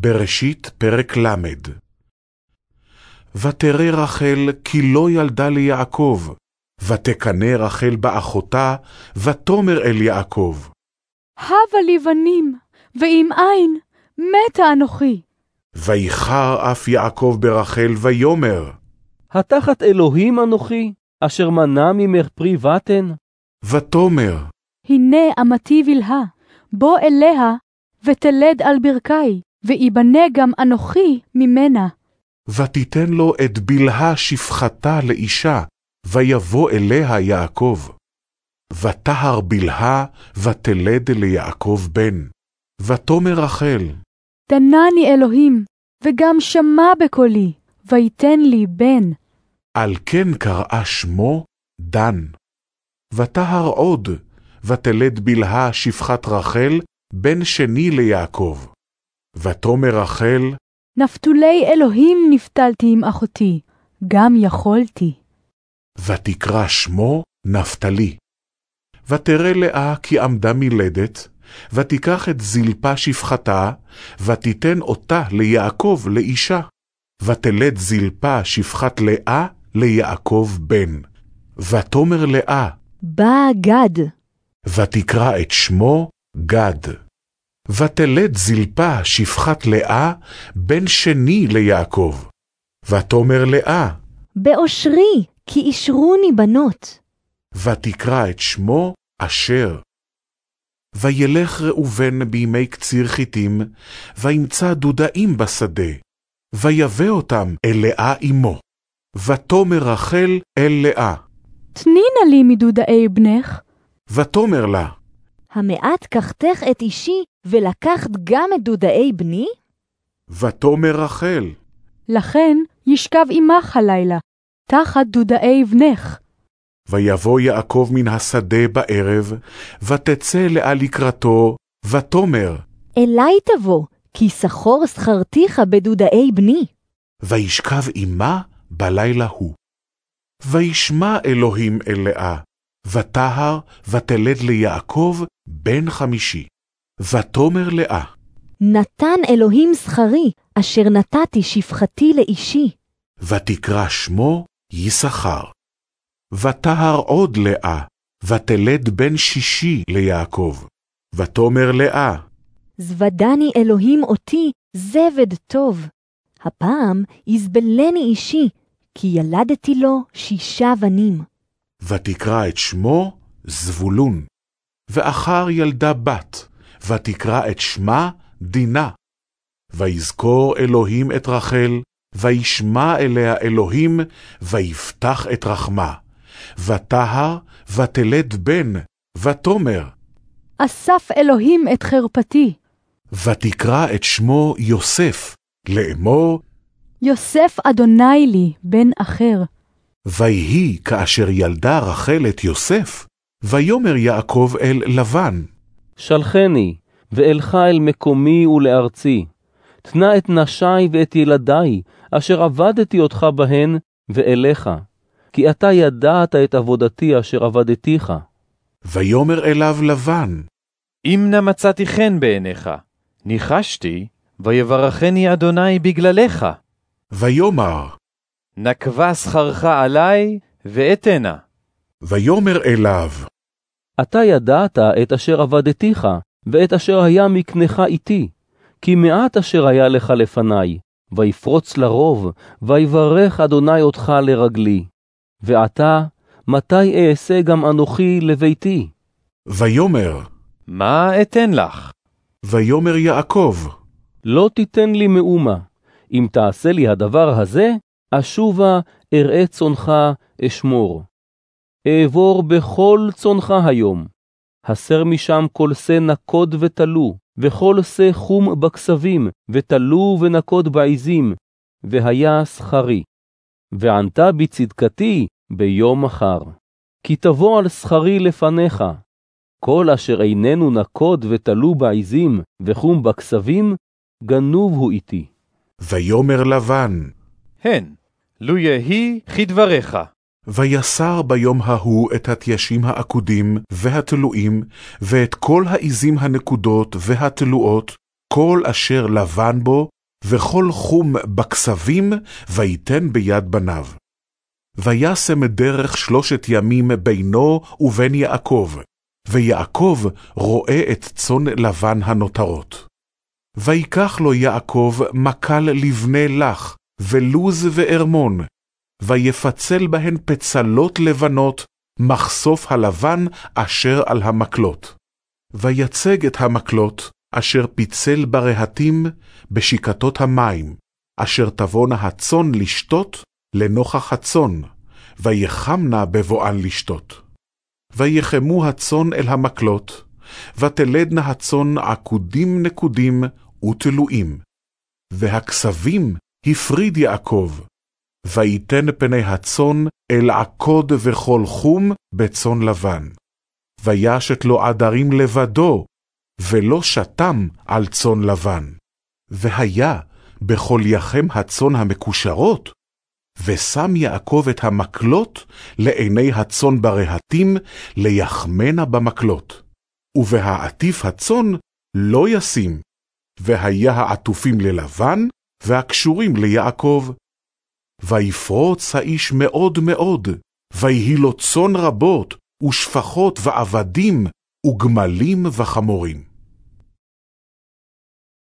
בראשית פרק ל' ותרא רחל כי לא ילדה ליעקב, ותקנא רחל באחותה, ותאמר אל יעקב. הבה לי בנים, ואם אין, מתה אנוכי. ויחר אף יעקב ברחל, ויאמר. התחת אלוהים אנוכי, אשר מנע ממך פרי בטן? ותאמר. הנה אמתי בלהה, בוא אליה, ותלד על ברכי, ויבנה גם אנוכי ממנה. ותיתן לו את בלהה שפחתה לאישה, ויבוא אליה יעקב. ותהר בלהה, ותלד ליעקב בן. ותאמר רחל, דנני אלוהים, וגם שמע בקולי, ויתן לי בן. על כן קראה שמו דן. ותהר עוד, ותלד בלהה שפחת רחל, בן שני ליעקב. ותאמר רחל, נפתולי אלוהים נפתלתי עם אחותי, גם יכולתי. ותקרא שמו נפתלי. ותרא לאה כי עמדה מלדת, ותיקח את זלפה שפחתה, ותיתן אותה ליעקב לאישה. ותלד זלפה שפחת לאה ליעקב בן. ותאמר לאה, בא גד. ותקרא את שמו גד. ותלד זלפה שפחת לאה, בן שני ליעקב. ותאמר לאה, באושרי, כי אישרוני בנות. ותקרא את שמו אשר. וילך ראובן בימי קציר חיטים, וימצא דודאים בשדה, ויבא אותם אל לאה אמו. ותאמר רחל אל לאה, תנינה לי מדודאי בנך. ותאמר לה, המעט קחתך את אישי, ולקחת גם את דודאי בני? ותאמר רחל, לכן ישכב עמך הלילה, תחת דודאי בנך. ויבוא יעקב מן השדה בערב, ותצא לאה לקראתו, ותאמר, אלי תבוא, כי שכור שכרתיך בדודאי בני. וישכב עמה בלילה הוא. וישמע אלוהים אל לאה, ותהר ותלד ליעקב בן חמישי. ותאמר לאה, נתן אלוהים שכרי, אשר נתתי שפחתי לאישי. ותקרא שמו יששכר. ותהר עוד לאה, ותלד בן שישי ליעקב. ותאמר לאה, זבדני אלוהים אותי, זבד טוב. הפעם יזבלני אישי, כי ילדתי לו שישה בנים. ותקרא את שמו זבולון. ואחר ילדה בת, ותקרא את שמה דינה. ויזכור אלוהים את רחל, וישמע אליה אלוהים, ויפתח את רחמה. ותהר, ותלד בן, ותאמר, אסף אלוהים את חרפתי. ותקרא את שמו יוסף, לאמור, יוסף אדוני לי, בן אחר. ויהי כאשר ילדה רחל את יוסף, ויאמר יעקב אל לבן, שלחני, ואלך אל מקומי ולארצי. תנה את נשי ואת ילדי, אשר עבדתי אותך בהן, ואליך. כי אתה ידעת את עבודתי אשר עבדתיך. ויאמר אליו לבן, אם נא מצאתי חן בעיניך, ניחשתי, ויברכני אדוני בגללך. ויאמר, נקבה שכרך עלי, ואתנה. ויאמר אליו, אתה ידעת את אשר עבדתיך, ואת אשר היה מקנך איתי, כי מעט אשר היה לך לפניי, ויפרוץ לרוב, ויברך אדוני אותך לרגלי. ועתה, מתי אעשה גם אנוכי לביתי? ויאמר, מה אתן לך? ויאמר יעקב, לא תיתן לי מאומה. אם תעשה לי הדבר הזה, אשובה אראה צונך אשמור. אעבור בכל צונך היום. הסר משם כל שא נקוד ותלו, וכל שא חום בכסבים, ותלו ונקוד בעזים, והיה שכרי. וענתה בצדקתי ביום מחר. כי תבוא על שכרי לפניך. כל אשר איננו נקוד ותלו בעזים וחום בכסבים, גנוב הוא איתי. ויאמר לבן, הן, לו יהי כדבריך. ויסר ביום ההוא את התיישים העקודים והתלויים, ואת כל העזים הנקודות והתלואות, כל אשר לבן בו, וכל חום בכסבים, ויתן ביד בניו. וישם דרך שלושת ימים בינו ובין יעקב, ויעקב רואה את צאן לבן הנותרות. ויקח לו יעקב מקל לבני לך, ולוז וארמון, ויפצל בהן פצלות לבנות, מחשוף הלבן אשר על המקלות. ויצג את המקלות, אשר פיצל ברהטים, בשיקתות המים, אשר תבואנה הצאן לשתות, לנוכח הצאן, ויחמנה בבואן לשתות. ויחמו הצאן אל המקלות, ותלדנה הצאן עקודים נקודים ותלויים. והכסבים הפריד יעקב, ויתן פני הצאן אל עקוד וכל חום בצאן לבן. וישת לו עדרים לבדו, ולא שתם על צאן לבן. והיה בכל יחם הצאן המקושרות, ושם יעקב את המקלות לעיני הצאן ברהטים, ליחמנה במקלות. ובהעטיף הצאן לא ישים, והיה העטופים ללבן, והקשורים ליעקב. ויפרוץ האיש מאוד מאוד, ויהי לו צאן רבות, ושפחות ועבדים, וגמלים וחמורים.